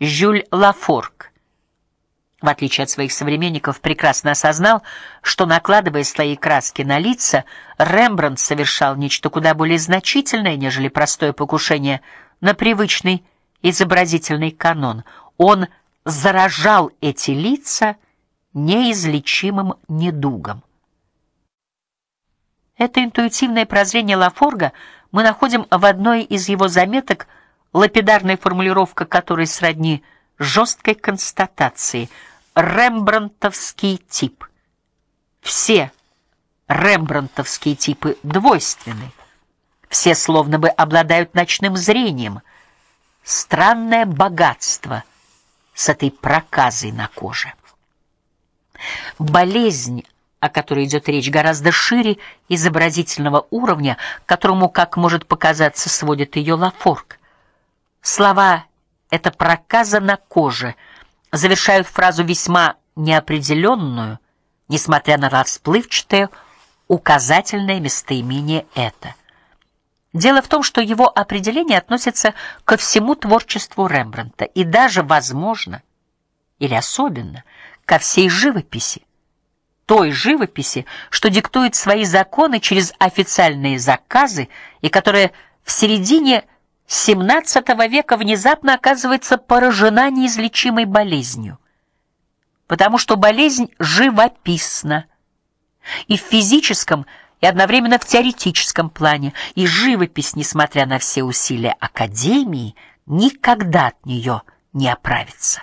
Жюль Лафорг, в отличие от своих современников, прекрасно осознал, что накладывая свои краски на лица, Рембрандт совершал нечто куда более значительное, нежели простое покушение на привычный изобразительный канон. Он заражал эти лица неизлечимым недугом. Это интуитивное прозрение Лафорга мы находим в одной из его заметок, лапидарная формулировка которой сродни жесткой констатации: рембрандтовский тип. Все рембрандтовские типы двойственны. Все словно бы обладают ночным зрением. Странное богатство с этой проказой на коже. Болезнь о которой идет речь, гораздо шире изобразительного уровня, которому, как может показаться, сводит ее Лафорг. Слова это проказа на коже завершают фразу весьма неопределенную, несмотря на расплывчатое указательное местоимение это. Дело в том, что его определение относится ко всему творчеству Рембрандта и даже, возможно, или особенно, ко всей живописи той живописи, что диктует свои законы через официальные заказы и которая в середине XVII века внезапно оказывается поражена неизлечимой болезнью. Потому что болезнь живописна и в физическом, и одновременно в теоретическом плане, и живопись, несмотря на все усилия академии, никогда от нее не оправится.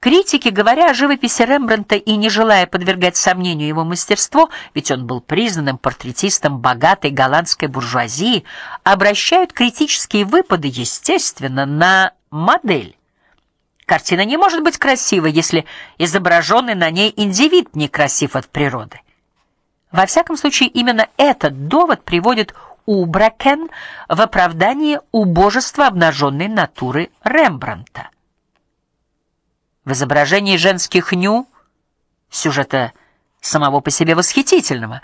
Критики, говоря о живописи Рембрандта и не желая подвергать сомнению его мастерство, ведь он был признанным портретистом богатой голландской буржуазии, обращают критические выпады, естественно, на модель. Картина не может быть красивой, если изображенный на ней индивид не красив от природы. Во всяком случае, именно этот довод приводит Убракен в оправдание убожества обнаженной натуры Рембрандта. В изображении женских ню сюжета самого по себе восхитительного.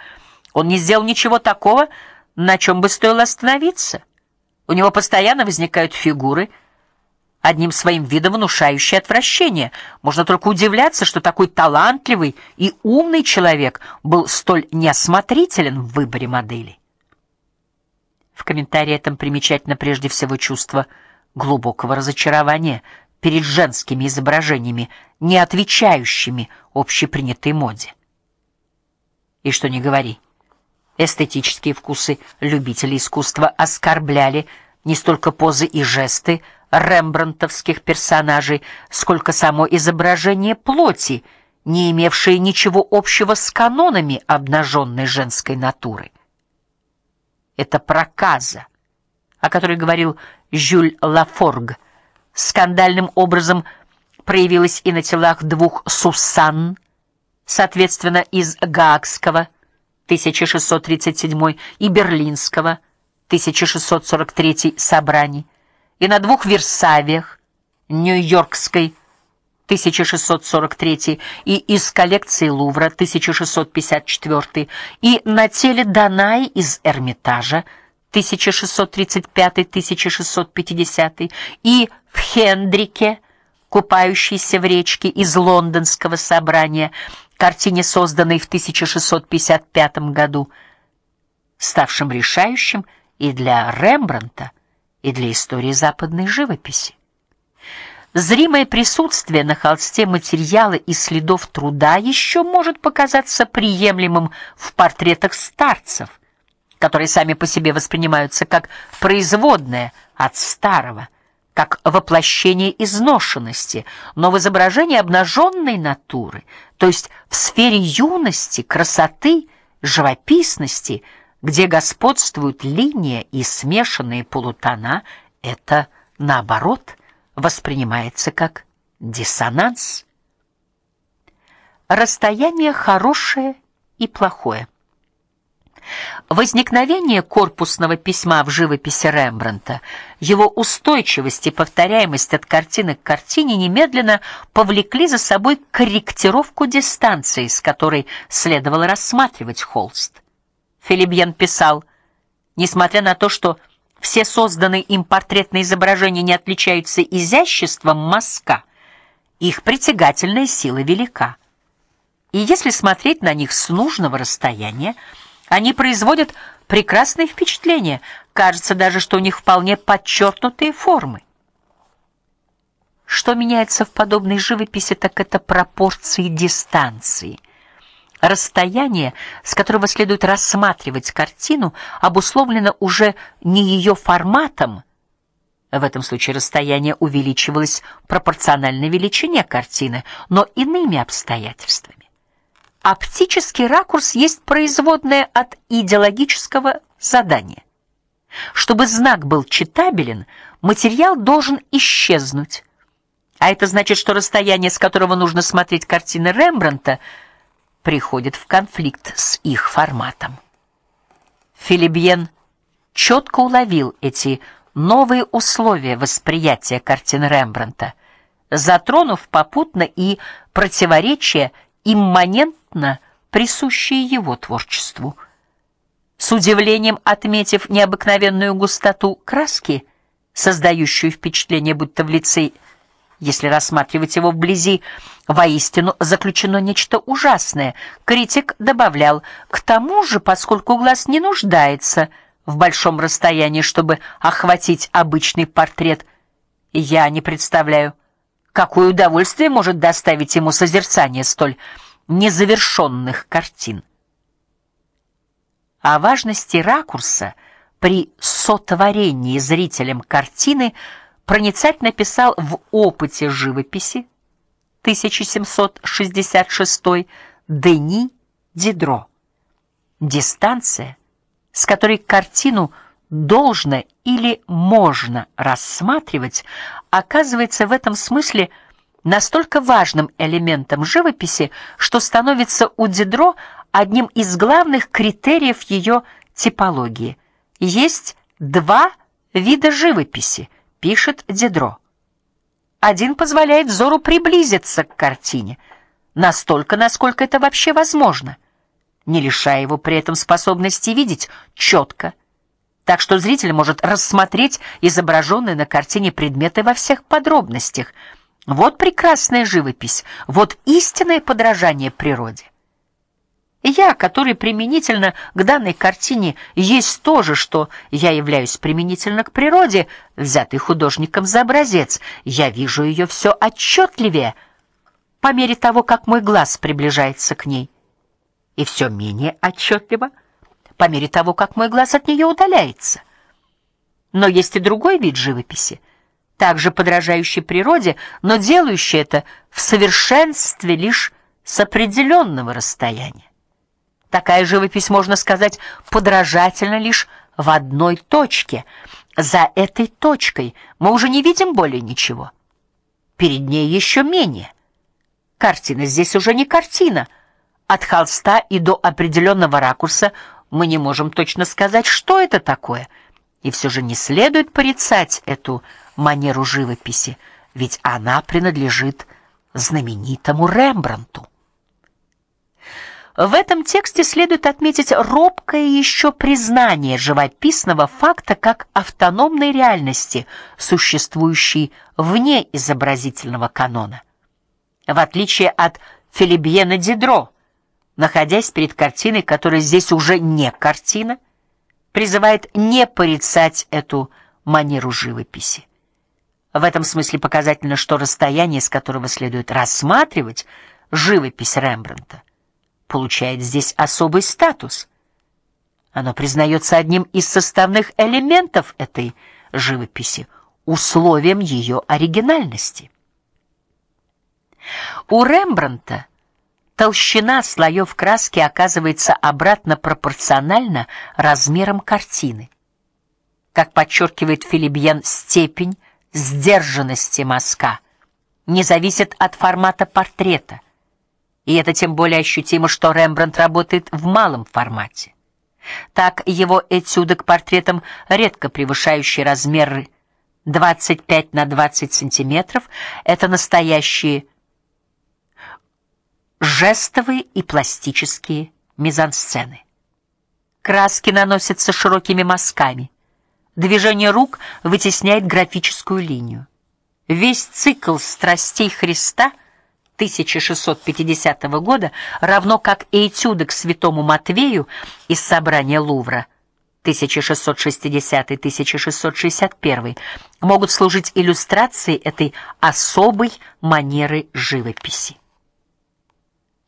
Он не сделал ничего такого, на чем бы стоило остановиться. У него постоянно возникают фигуры, одним своим видом внушающие отвращение. Можно только удивляться, что такой талантливый и умный человек был столь неосмотрителен в выборе модели. В комментарии этом примечательно прежде всего чувство глубокого разочарования перед женскими изображениями, не отвечающими общепринятой моде. И что ни говори, эстетические вкусы любителей искусства оскорбляли не столько позы и жесты рембрандтовских персонажей, сколько само изображение плоти, не имевшее ничего общего с канонами обнаженной женской натуры. Это проказа, о которой говорил Жюль Лафорг скандальным образом проявилась и на телах двух Сусанн, соответственно, из Гаагского 1637 и Берлинского 1643 собраний, и на двух Версавиях Нью-Йоркской 1643 и из коллекции Лувра 1654 и на теле Данаи из Эрмитажа 1635-1650 и в Хендрике, купающийся в речке из лондонского собрания, картине, созданной в 1655 году, ставшим решающим и для Рембрандта, и для истории западной живописи. Зримое присутствие на холсте материала и следов труда еще может показаться приемлемым в портретах старцев, которые сами по себе воспринимаются как производное от старого как воплощение изношенности, но в изображении обнаженной натуры, то есть в сфере юности, красоты, живописности, где господствуют линия и смешанные полутона, это наоборот воспринимается как диссонанс. Расстояние хорошее и плохое. Возникновение корпусного письма в живописи Рембрандта, его устойчивость и повторяемость от картины к картине немедленно повлекли за собой корректировку дистанции, с которой следовало рассматривать холст. Филибьен писал: "Несмотря на то, что все созданные им портретные изображения не отличаются изяществом мазка, их притягательная сила велика. И если смотреть на них с нужного расстояния, они производят прекрасное впечатление. Кажется даже, что у них вполне подчеркнутые формы. Что меняется в подобной живописи, так это пропорции дистанции. Расстояние, с которого следует рассматривать картину, обусловлено уже не ее форматом. В этом случае расстояние увеличивалось пропорционально величине картины, но иными обстоятельствами. Оптический ракурс есть производная от идеологического задания. Чтобы знак был читабелен, материал должен исчезнуть. А это значит, что расстояние, с которого нужно смотреть картины Рембрандта, приходит в конфликт с их форматом. Филибьен четко уловил эти новые условия восприятия картин Рембрандта, затронув попутно и противоречия имманентно присущие его творчеству. С удивлением отметив необыкновенную густоту краски, создающую впечатление, будто в лице если рассматривать его вблизи, воистину заключено нечто ужасное. Критик добавлял: "К тому же, поскольку глаз не нуждается в большом расстоянии, чтобы охватить обычный портрет, я не представляю, какое удовольствие может доставить ему созерцание столь незавершенных картин". О важности ракурса при сотворении зрителям картины проницательно писал в опыте живописи 1766 Дени Дидро. Дистанция, с которой картину должно или можно рассматривать, оказывается в этом смысле настолько важным элементом живописи, что становится у Дидро одним из главных критериев ее типологии. Есть два вида живописи пишет Дедро. Один позволяет взору приблизиться к картине, настолько, насколько это вообще возможно, не лишая его при этом способности видеть четко, так что зритель может рассмотреть изображенные на картине предметы во всех подробностях. Вот прекрасная живопись, вот истинное подражание природе. Я, который применительно к данной картине есть то же, что я являюсь применительно к природе, взятый художником за образец, я вижу ее все отчетливее по мере того, как мой глаз приближается к ней, и все менее отчетливо по мере того, как мой глаз от нее удаляется. Но есть и другой вид живописи, также подражающий природе, но делающий это в совершенстве лишь с определенного расстояния. Такая живопись, можно сказать, подражательна лишь в одной точке. За этой точкой мы уже не видим более ничего. Перед ней еще менее. Картина здесь уже не картина. От холста и до определенного ракурса мы не можем точно сказать, что это такое. И все же не следует порицать эту манеру живописи, ведь она принадлежит знаменитому Рембрандту. В этом тексте следует отметить робкое еще признание живописного факта как автономной реальности, существующей вне изобразительного канона. В отличие от Филибьена Дидро, находясь перед картиной, которая здесь уже не картина, призывает не порицать эту манеру живописи. В этом смысле показательно, что расстояние, с которого следует рассматривать живопись Рембрандта, получает здесь особый статус. Оно признается одним из составных элементов этой живописи, условием ее оригинальности. У Рембрандта толщина слоев краски оказывается обратно пропорциональна размерам картины. Как подчеркивает Филибьен, степень сдержанности мазка не зависит от формата портрета и это тем более ощутимо, что Рембрандт работает в малом формате. Так его этюды к портретам, редко превышающие размеры 25 на 20 сантиметров, это настоящие жестовые и пластические мизансцены. Краски наносятся широкими мазками, Движение рук вытесняет графическую линию. Весь цикл страстей Христа 1650 года, равно как и этюды к Святому Матвею из собрания Лувра 1660-1661, могут служить иллюстрацией этой особой манеры живописи.